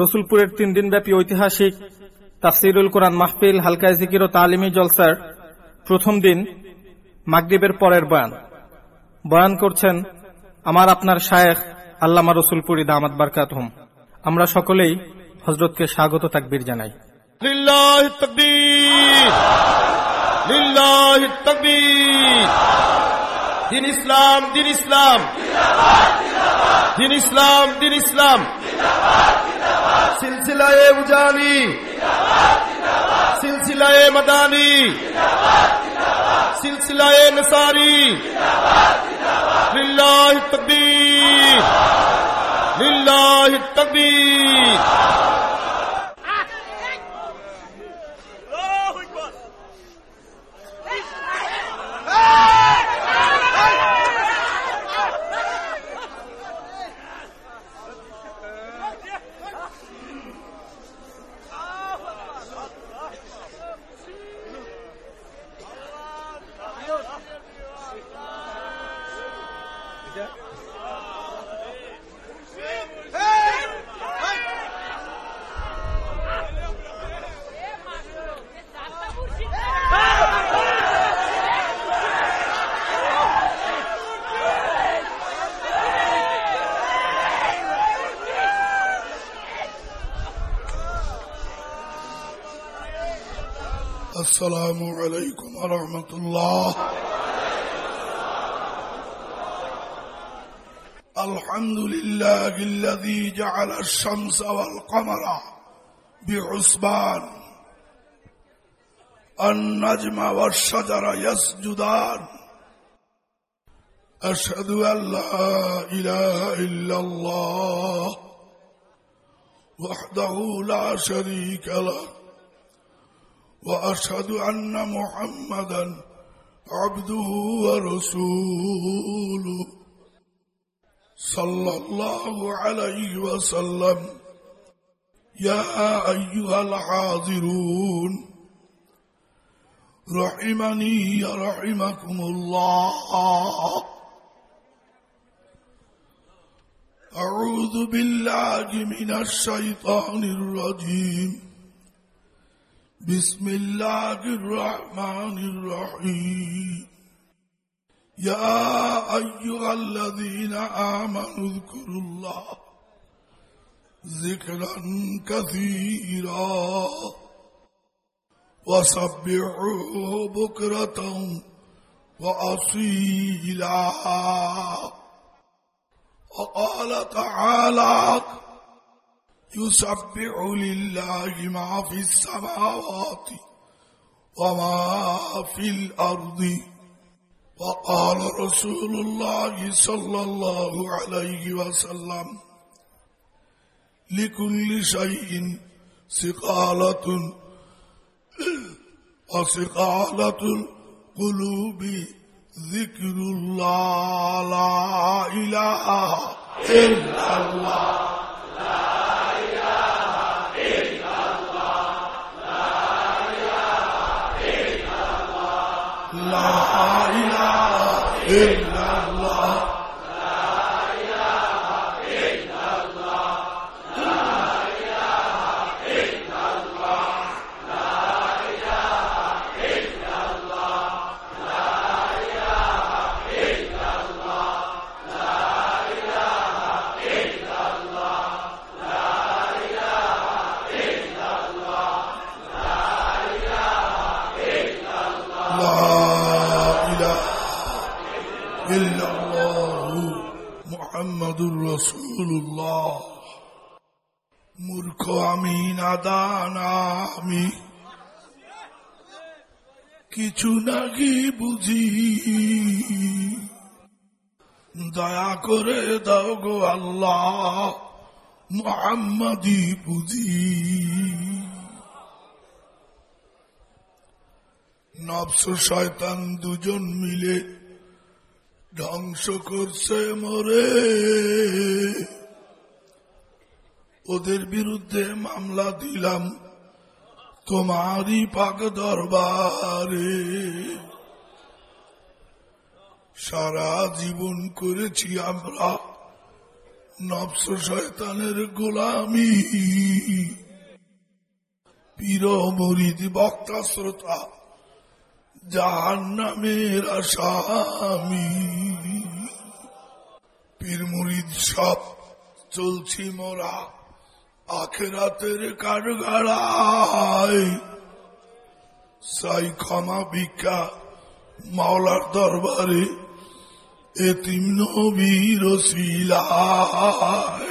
রসুলপুরের তিন দিনব্যাপী ঐতিহাসিক তাফসিরুল কোরআন মাহফিল, হালকায় জিকির ও তালিমী জলসার প্রথম দিন মাগরীবের পরের বয়ান। বয়ান করছেন আমার আপনার শায়েখ আল্লামা রসুলপুরি দামাত বারকাত হোম। আমরা সকলেই হজরতকে স্বাগত তাকবির জানাই। লিল্লাহ তকবীর লিল্লাহ তকবীর। দিন ইসলাম দিন ইসলাম। দিন ইসলাম দিন ইসলাম। সিলসিলায়ে উজানি। সিলসিলায়ে মাদানি। সিলসিলায়ে নসারি। লিল্লাহ তকবীর। লিল্লাহ তকবীর। السلام عليكم ورحمة الله. الحمد لله الذي جعل الشمس والقمر بعصبان. النجم والشجر يسجدان. أشهد أن لا إله إلا الله وحده لا شريك له. وأشهد أن محمدا عبده ورسوله. صلى الله عليه وسلم. يا أيها الحاضرون. رحمني رحمكم الله. أعوذ بالله من الشيطان الرجيم. بسم الله الرحمن الرحيم. يا أيها الذين آمنوا اذكروا الله ذكرا كثيرا وسبحوه بكرة وأصيلا. وقال تعالى يسبح لله ما في السماوات وما في الأرض وقال رسول الله صلى الله عليه وسلم لكل شيء سقالة وسقالة القلوب ذكر الله لا إله إلا الله لا ইল্লাল্লাহ রসুল্লাহ মূর্খ আমি আমি। কিছু নাকি বুঝি। দয়া করে দাও গো আল্লাহ, মোহাম্মদি বুঝি। নবস শয়তান দুজন মিলে ধ্বংস করছে মরে। ওদের বিরুদ্ধে মামলা দিলাম তোমারই পাক দরবারে। সারা জীবন করেছি আমরা নবস শয়তানের গোলামি। পীর মরিদ, বক্তা, শ্রোতা জাহান নামের আসামি। পীর মুরিদ সব চলছি মোরা। আখেরাতের কাঠগাড়ায় সাই ক্ষমা ভিক্ষা মাওলার দরবারে, এতিম নবীর শিলায়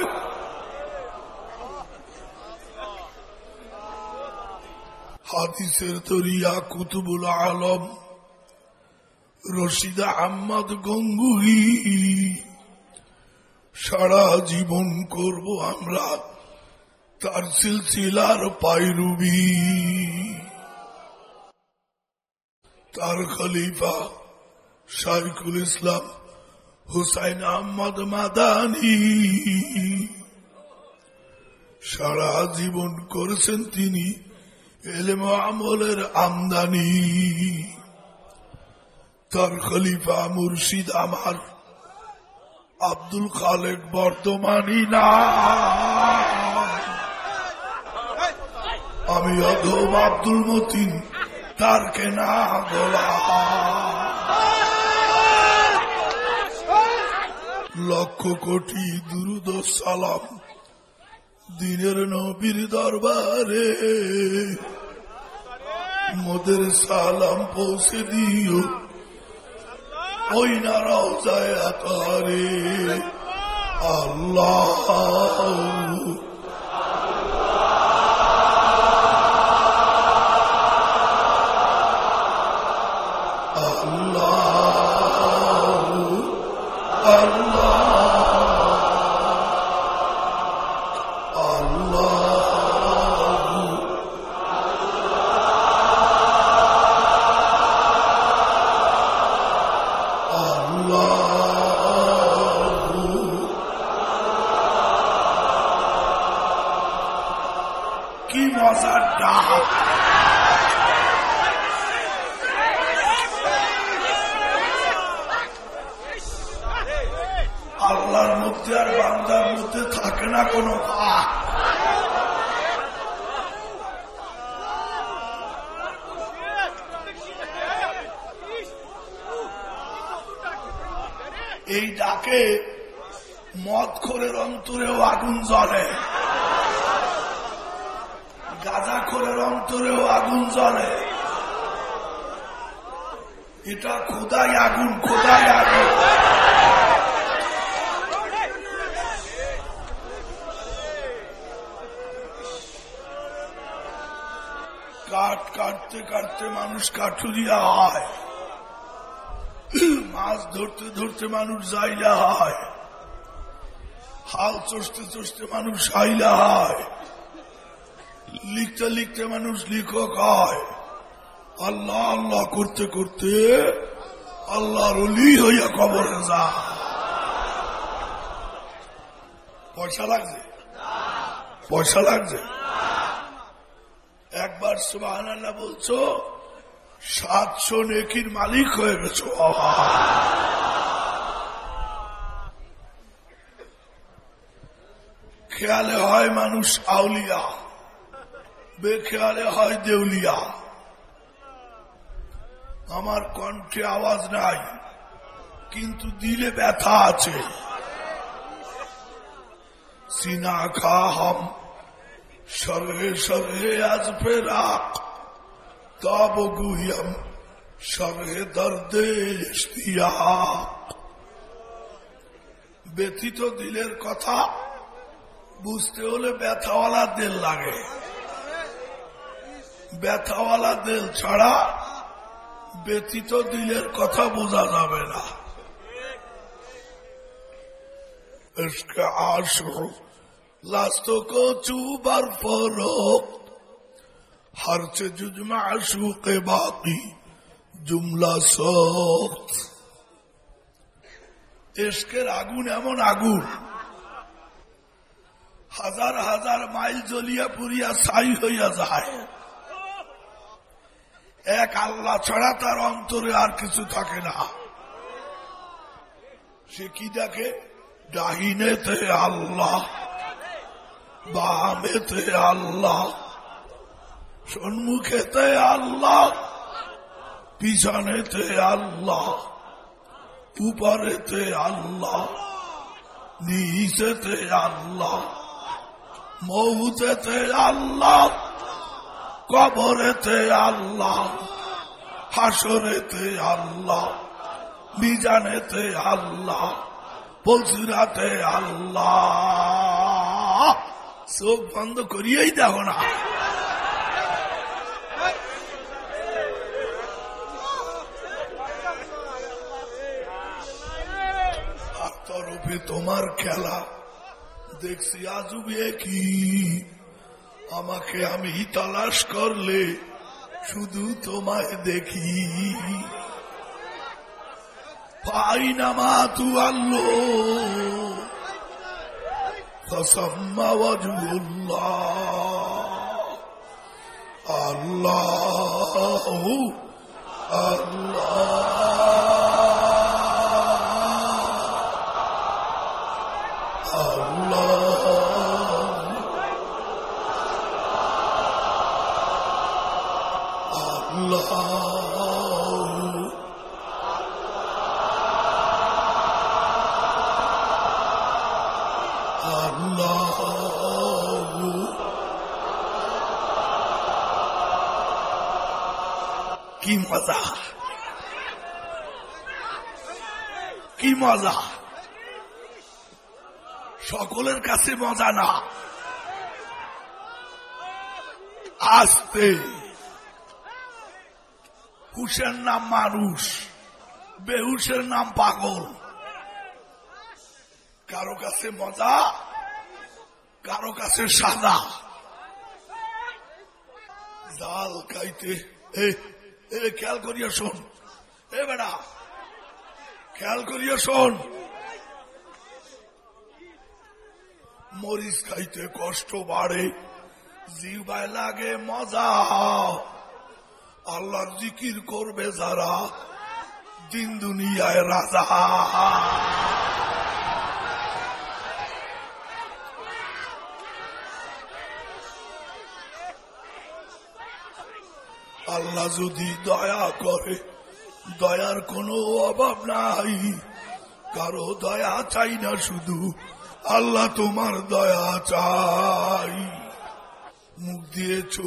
হাদিসের তরিয়া কুতুবুল আলম, রশিদা আহমদ গঙ্গুহি সারা জীবন করব আমরা তার সিলসিলার পাইরুবি। তার খলিফা শাইকুল ইসলাম হুসাইন আহমদ মাদানি। সারা জীবন করেছেন তিনি এলেম আমলের আমদানি। তার খলিফা মুর্শিদ আমার আব্দুল খালেক বর্তমানী না। আমি অধব আব্দুল মতিন, তার কেনা গোলা। লক্ষ কোটি দুরুদ সালাম দিনের নবীর দরবারে। মোদের সালাম পৌঁছে দিও। ওই না রওজায় আকারে কি মজার ডাক আল্লাহর মধ্যে আর বান্দার মধ্যে থাকে না কোনো ফাঁক এই ডাকে মদ খোরের অন্তরেও আগুন জ্বলে। খোরের অন্তরেও আগুন জ্বলে। এটা খোদাই আগুন খোদাই আগুন। কাঠ কাটতে কাটতে মানুষ কাঠুরিয়া হয়। মাছ ধরতে ধরতে মানুষ যাইলা হয়। হাল চষতে চষতে মানুষ হাইলা হয়। লিখতে লিখতে মানুষ লিখক হয়। আল্লাহ আল্লাহ করতে করতে আল্লাহর অলি হইয়া কবরে যা পয়সা লাগছে? পয়সা লাগছে? একবার সুবাহ বলছো, সাতশো নেকির মালিক হয়ে গেছো খেয়ালে হয় মানুষ আউলিয়া। বেখেয়ালে হয় দেউলিয়া। আমার কণ্ঠে আওয়াজ নাই, কিন্তু দিলে ব্যথা আছে। সিনা খা হাম, সরহে সরহে আজ ফেরাক, তব গুহিয়াম, সরহে দর্দে ব্যথিত দিলের কথা বুঝতে হলে ব্যথাওয়ালা দিল লাগে। ব্যথাওয়ালা দিল ছাড়া ব্যতীত দিলের কথা বোঝা যাবে না। জুমলা এসকের আগুন এমন আগুন, হাজার হাজার মাইল জ্বলিয়া পুরিয়া ছাই হইয়া যায়। এক আল্লাহ ছাড়া তার অন্তরে আর কিছু থাকে না। সে কি দেখে? ডাহিনেতে আল্লাহ, বামেতে আল্লাহ, সম্মুখেতে আল্লাহ, পিছনেতে আল্লাহ, উপরেতে আল্লাহ, নিচেতে আল্লাহ, মৌতেতে আল্লাহ কবরেতে আল্লাহ, হাসরেতে আল্লাহ, মিজানেতে আল্লাহ, পলসুরাতে আল্লাহ। চোখ বন্ধ করিয়েই দেখো না। তোমার খেলা, দেখছি আজুবে কি আমাকে আমি তালাশ করলে শুধু তোমায় দেখি। পাই না মা তু আল্লো। আল্লাহ আল্লাহ। মজা। কি মজা। সকলের কাছে মজা না। আসতে। হুশের নাম মানুষ, বেহুশের নাম পাগল। কারও কাছে মজা, কারও কাছে সাদা। জাল খাইতে এ এ খেয়াল করিয়া শোন। এ বেড়া, খেয়াল করিয়া শোন। মরিচ খাইতে কষ্ট বাড়ে, জিবায় লাগে মজা। আল্লাহ জিকির করবে যারা, দিন দুনিয়ায় রাজা। আল্লাহ যদি দয়া করে, দয়ার কোনো অভাব নাই। কারও দয়া চাই না শুধু, আল্লাহ তোমার দয়া চাই। মুখ দিয়েছ,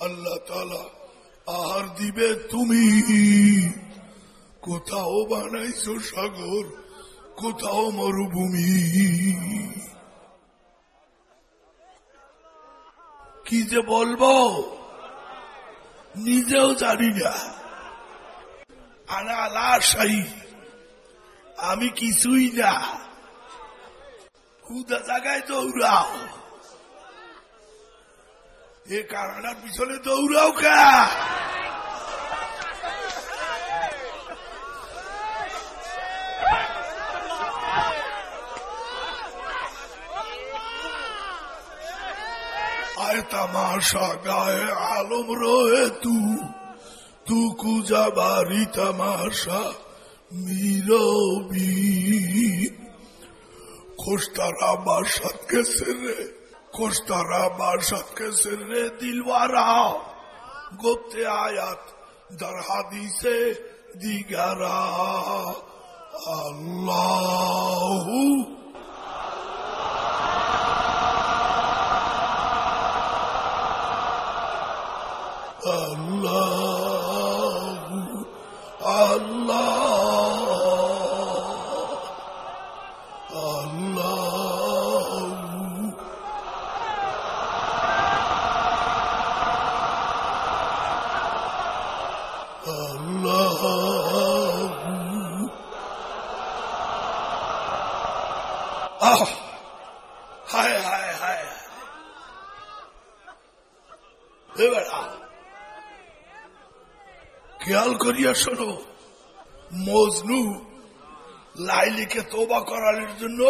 আল্লাহ তালা আহার দিবে তুমি। কোথাও বানাইছ সাগর, কোথাও মরুভূমি। কি যে বলব? নিজেও জানি না। আনা আমি কিছুই না। খুদা জায়গায় দৌড়াও। এ কারণার পিছনে দৌড়াও কা। तमाशा गाए आलम रोए तू तू कुजा बारी तमाशा मीरो भी खुश तारा बादशाह के सिरे खुश तारा बादशाह के सिरे दिलवारा गोते आयात दरहादी से दिगारा अल्लाह Allah, Allah, Allah. Allah. আহ হায় হায় হায় এবার খেয়াল করিয়া শোনো। মজনু লাইলিকে তোবা করানোর জন্য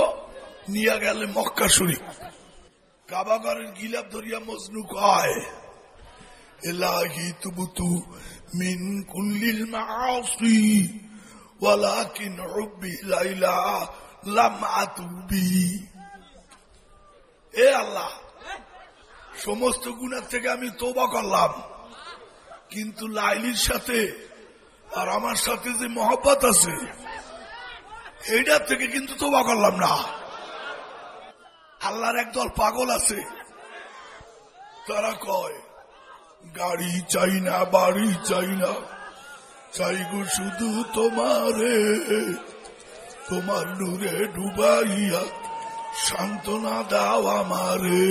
নিয়ে গেলে মক্কা শরীফ। কাবাগরের গিলাপ ধরিয়া মজনু কয় মিন কুল্লিল লাইলা এ আল্লাহ, সমস্ত গুণার থেকে আমি তোবা করলাম। কিন্তু লাইলির সাথে আর আমার সাথে যে মহব্বত আছে, এইটার থেকে কিন্তু তোবা করলাম না। আল্লাহর একদল পাগল আছে, তারা কয়, গাড়ি চাই না, বাড়ি চাই না চাই গো শুধু তোমারে। তোমার নূরে ডুবাইয়া সান্ত্বনা দাও আমারে।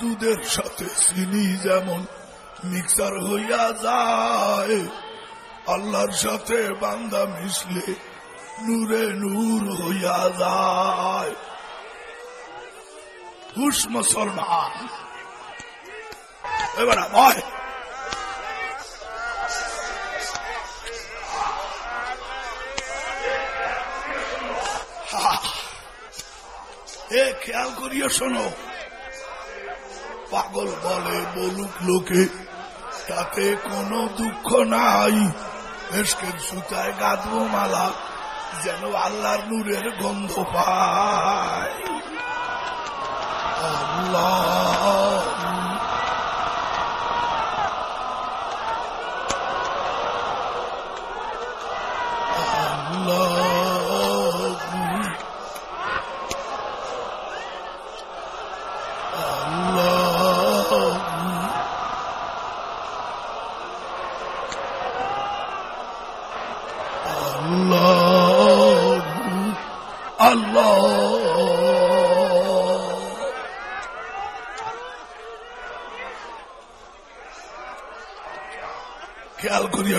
দুধের সাথে চিনি যেমন মিক্সার হইয়া যায়, আল্লাহর সাথে বান্দা মিশলে নূরে নূর হইয়া যায়। হুস মুসলমান। এবার এ, খেয়াল করিয়া শোনো। পাগল বলে বলুক লোকে, তাতে কোনো দুঃখ নাই। এসকের সুতায় গাদব মালা, যেন আল্লাহর নূরের গন্ধ পায়। আল্লাহ।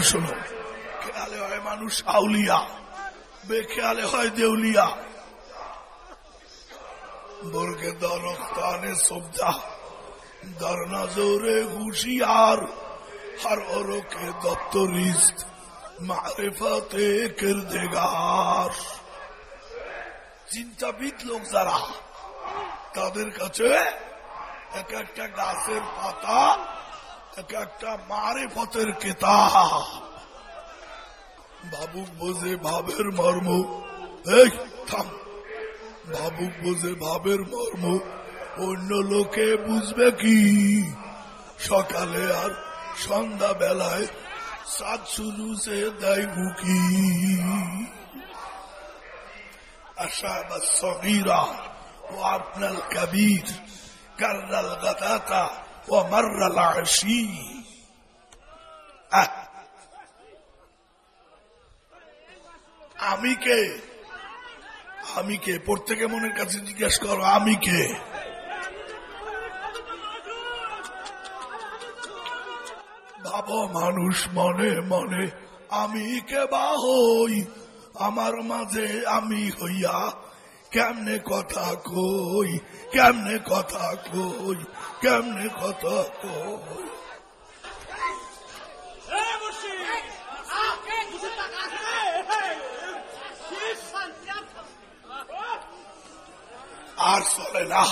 শোনো। খেয়ালে হয় মানুষ আউলিয়া, বেখেয়ালে হয় দেউলিয়া। বর্গে দরস্তানে সবজা দর নজরে হুশিয়ার। হর ওরকে দপ্তরিস্ত, মারেফাতে কিরদেগার। চিন্তাবিদ লোক যারা, তাদের কাছে এক একটা গাছের পাতা একটা একটা পথের কেতা বাবুক বোঝে ভাবের মর্ম। ভাবুক বোঝে ভাবের মর্ম। অন্য লোকে বুঝবে কি? সকালে আর সন্ধ্যা বেলায় সাত শুরু সে দেয় বুকি। আশা বা সবিরা ও আপনার কবির কার্নাল গাতা ومر العشي আহ, আমি কে আমি কে প্রত্যেকে মনের কাছে জিজ্ঞেস করো আমি কে ভাবো মানুষ মনে মনে আমি কে বা হই আমার মাঝে আমি হইয়া কেমনে কথা কই কেমনে কথা কই কেমনে কথা কই আর চলে না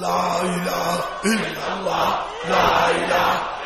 لا إله إلا الله لا إله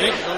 Inshallah.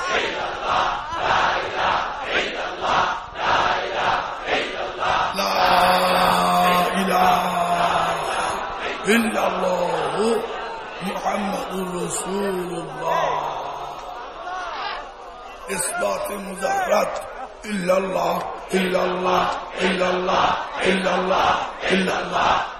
ইসলাতে মুজাহারাত ইল্লাল্লাহ ইল্লাল্লাহ ইল্লাল্লাহ ইল্লাল্লাহ ইল্লাল্লাহ।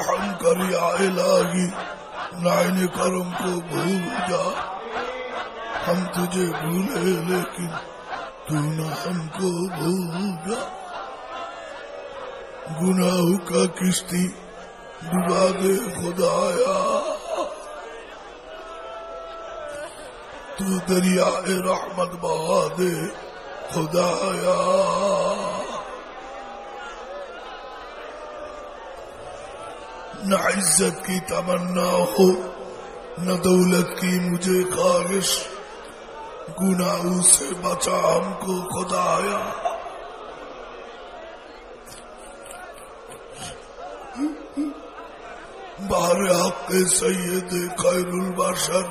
ہم کر لاگی الہی نائن کرم کو بھول جا ہم تجھے بھولے لیکن تو نہ ہم کو بھولا گناہ کا کشتی ڈبا دے خدایا۔ تو دریا رحمت بہا دے خدایا۔ نہ عزت کی تمنا ہو، نہ دولت کی مجھے خواہش۔ گناہوں سے بچا ہم کو خدا آیا۔ بار حق سید خیر البشر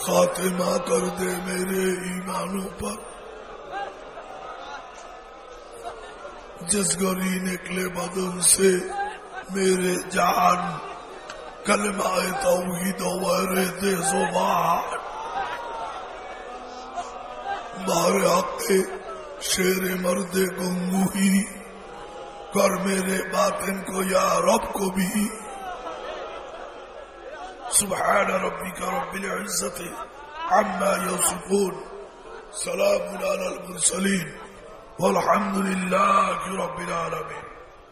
خاتمہ کر دے میرے ایمانوں پر۔ جس گری نکلے بدن سے میرے جان، کلمہ توحید و غیرت زبان۔ तुम्हारे आते शेर मर्दे को मुही कर मेरे बातिन को या रब को भी سبحان ربك رب العزة عما يصفون سلام على المرسلين والحمد لله رب العالمين